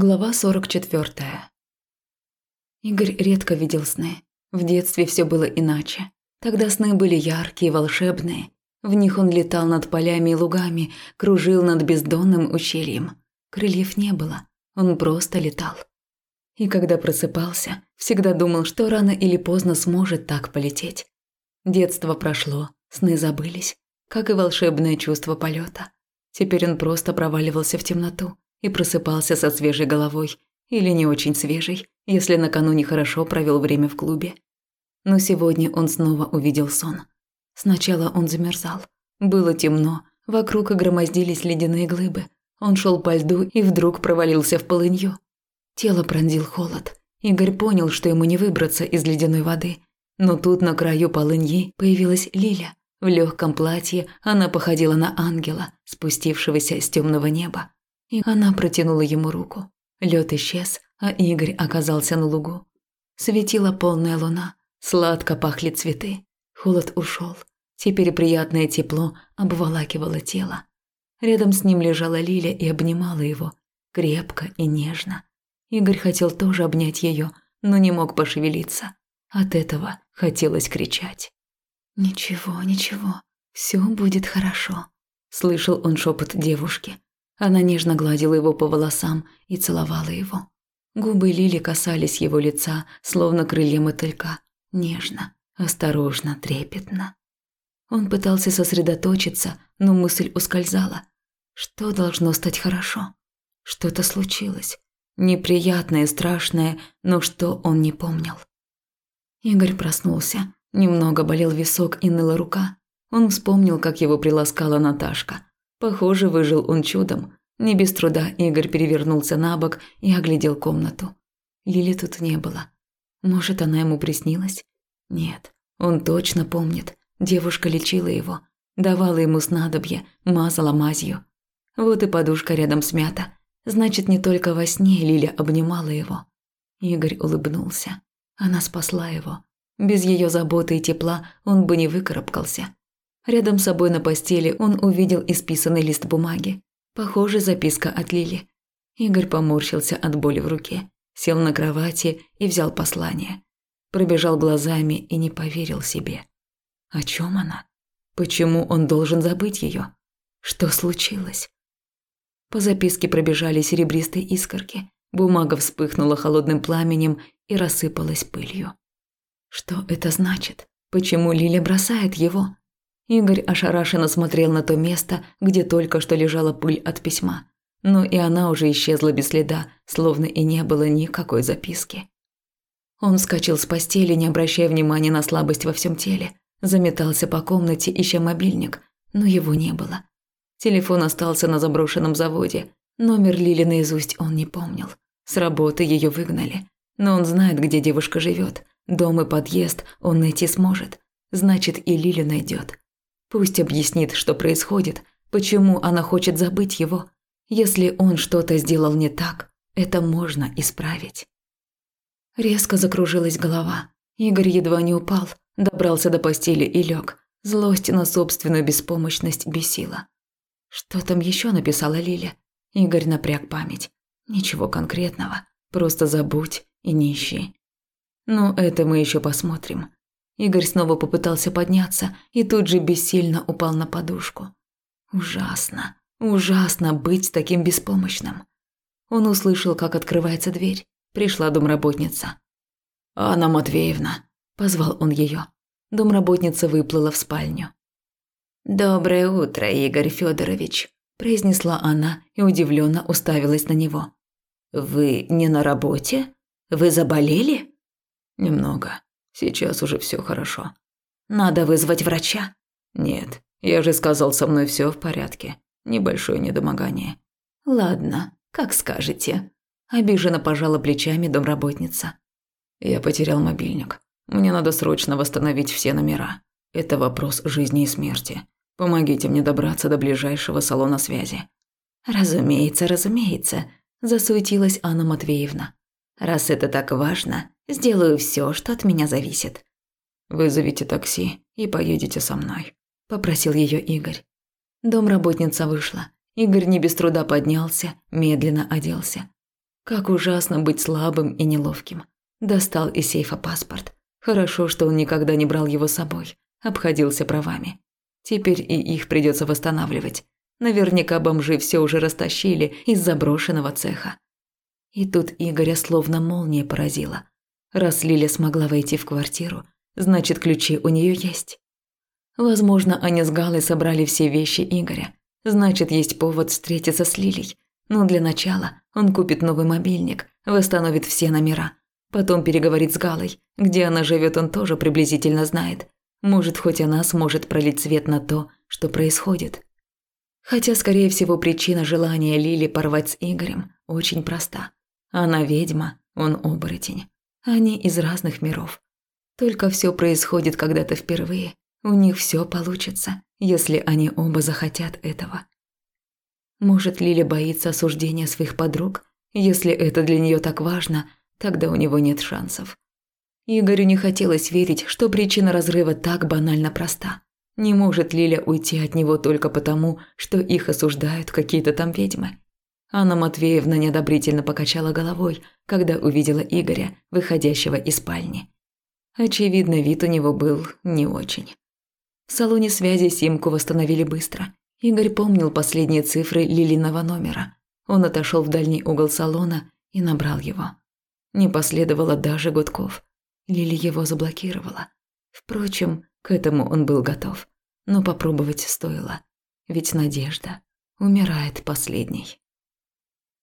Глава 44. Игорь редко видел сны. В детстве все было иначе. Тогда сны были яркие, волшебные. В них он летал над полями и лугами, кружил над бездонным ущельем. Крыльев не было, он просто летал. И когда просыпался, всегда думал, что рано или поздно сможет так полететь. Детство прошло, сны забылись, как и волшебное чувство полета. Теперь он просто проваливался в темноту и просыпался со свежей головой, или не очень свежей, если накануне хорошо провел время в клубе. Но сегодня он снова увидел сон. Сначала он замерзал. Было темно, вокруг громоздились ледяные глыбы. Он шел по льду и вдруг провалился в полынью. Тело пронзил холод. Игорь понял, что ему не выбраться из ледяной воды. Но тут на краю полыньи появилась Лиля. В легком платье она походила на ангела, спустившегося с темного неба и она протянула ему руку. Лед исчез, а Игорь оказался на лугу. Светила полная луна, сладко пахли цветы. Холод ушел. Теперь приятное тепло обволакивало тело. Рядом с ним лежала Лиля и обнимала его, крепко и нежно. Игорь хотел тоже обнять ее, но не мог пошевелиться. От этого хотелось кричать. «Ничего, ничего, все будет хорошо», – слышал он шепот девушки. Она нежно гладила его по волосам и целовала его. Губы Лили касались его лица, словно крылья мотылька. Нежно, осторожно, трепетно. Он пытался сосредоточиться, но мысль ускользала. Что должно стать хорошо? Что-то случилось. Неприятное, страшное, но что он не помнил. Игорь проснулся. Немного болел висок и ныла рука. Он вспомнил, как его приласкала Наташка. Похоже, выжил он чудом. Не без труда Игорь перевернулся на бок и оглядел комнату. Лили тут не было. Может, она ему приснилась? Нет, он точно помнит. Девушка лечила его, давала ему снадобье, мазала мазью. Вот и подушка рядом смята. Значит, не только во сне Лиля обнимала его. Игорь улыбнулся. Она спасла его. Без ее заботы и тепла он бы не выкарабкался. Рядом с собой на постели он увидел исписанный лист бумаги. Похоже, записка от Лили. Игорь поморщился от боли в руке, сел на кровати и взял послание. Пробежал глазами и не поверил себе. О чем она? Почему он должен забыть ее? Что случилось? По записке пробежали серебристые искорки. Бумага вспыхнула холодным пламенем и рассыпалась пылью. Что это значит? Почему Лиля бросает его? Игорь ошарашенно смотрел на то место, где только что лежала пыль от письма. Но и она уже исчезла без следа, словно и не было никакой записки. Он вскочил с постели, не обращая внимания на слабость во всем теле. Заметался по комнате, ища мобильник, но его не было. Телефон остался на заброшенном заводе. Номер Лили наизусть он не помнил. С работы ее выгнали. Но он знает, где девушка живет. Дом и подъезд он найти сможет. Значит, и Лили найдет. Пусть объяснит, что происходит, почему она хочет забыть его. Если он что-то сделал не так, это можно исправить. Резко закружилась голова. Игорь едва не упал, добрался до постели и лег. Злость на собственную беспомощность бесила. Что там еще написала Лиля? Игорь напряг память. Ничего конкретного, просто забудь и не ищи. Но это мы еще посмотрим. Игорь снова попытался подняться и тут же бессильно упал на подушку. Ужасно, ужасно быть таким беспомощным. Он услышал, как открывается дверь. Пришла домработница. «Анна Матвеевна», – позвал он ее. Домработница выплыла в спальню. «Доброе утро, Игорь Федорович», – произнесла она и удивленно уставилась на него. «Вы не на работе? Вы заболели?» «Немного», Сейчас уже все хорошо. Надо вызвать врача? Нет, я же сказал, со мной все в порядке. Небольшое недомогание. Ладно, как скажете. Обиженно пожала плечами домработница. Я потерял мобильник. Мне надо срочно восстановить все номера. Это вопрос жизни и смерти. Помогите мне добраться до ближайшего салона связи. Разумеется, разумеется, засуетилась Анна Матвеевна. Раз это так важно, Сделаю все, что от меня зависит. Вызовите такси и поедете со мной, попросил ее Игорь. Домработница вышла. Игорь не без труда поднялся, медленно оделся. Как ужасно быть слабым и неловким. Достал из сейфа паспорт. Хорошо, что он никогда не брал его с собой. Обходился правами. Теперь и их придется восстанавливать. Наверняка бомжи все уже растащили из заброшенного цеха. И тут Игоря словно молния поразила. Раз Лиля смогла войти в квартиру, значит, ключи у нее есть. Возможно, они с Галой собрали все вещи Игоря. Значит, есть повод встретиться с Лилей. Но для начала он купит новый мобильник, восстановит все номера. Потом переговорит с Галой. Где она живет, он тоже приблизительно знает. Может, хоть она сможет пролить свет на то, что происходит. Хотя, скорее всего, причина желания Лили порвать с Игорем очень проста. Она ведьма, он оборотень. Они из разных миров. Только все происходит когда-то впервые. У них все получится, если они оба захотят этого. Может, Лиля боится осуждения своих подруг? Если это для нее так важно, тогда у него нет шансов. Игорю не хотелось верить, что причина разрыва так банально проста. Не может Лиля уйти от него только потому, что их осуждают какие-то там ведьмы. Анна Матвеевна неодобрительно покачала головой, когда увидела Игоря, выходящего из спальни. Очевидно, вид у него был не очень. В салоне связи симку восстановили быстро. Игорь помнил последние цифры Лилиного номера. Он отошел в дальний угол салона и набрал его. Не последовало даже гудков. Лили его заблокировала. Впрочем, к этому он был готов. Но попробовать стоило. Ведь надежда умирает последней.